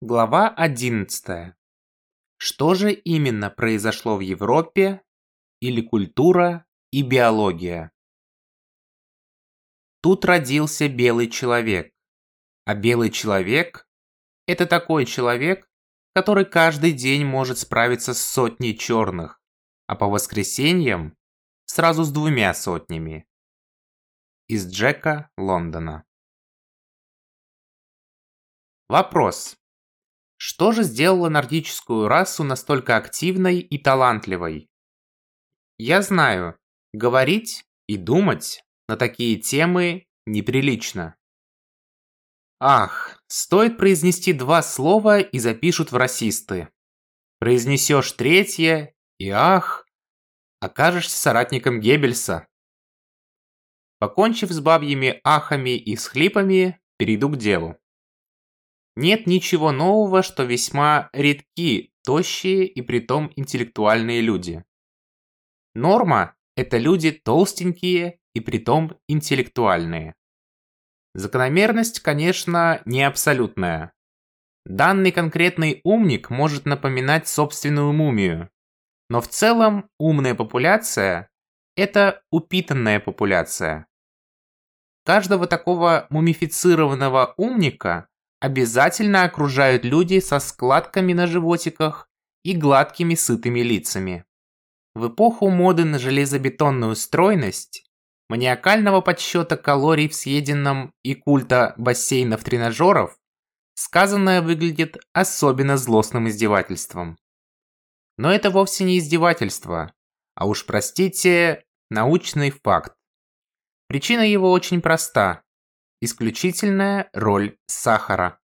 Глава 11. Что же именно произошло в Европе или культура и биология? Тут родился белый человек. А белый человек – это такой человек, который каждый день может справиться с сотней черных, а по воскресеньям сразу с двумя сотнями. Из Джека Лондона. Вопрос. Что же сделало нордическую расу настолько активной и талантливой? Я знаю, говорить и думать на такие темы неприлично. Ах, стоит произнести два слова и запишут в расисты. Произнесешь третье и ах, окажешься соратником Геббельса. Покончив с бабьими ахами и схлипами, перейду к делу. Нет ничего нового, что весьма редки тощие и притом интеллектуальные люди. Норма – это люди толстенькие и притом интеллектуальные. Закономерность, конечно, не абсолютная. Данный конкретный умник может напоминать собственную мумию. Но в целом умная популяция – это упитанная популяция. Каждого такого мумифицированного умника обязательно окружают люди со складками на животиках и гладкими сытыми лицами. В эпоху моды на железобетонную стройность, маниакального подсчета калорий в съеденном и культа бассейнов-тренажеров, сказанное выглядит особенно злостным издевательством. Но это вовсе не издевательство, а уж простите, научный факт. Причина его очень проста исключительная роль сахара.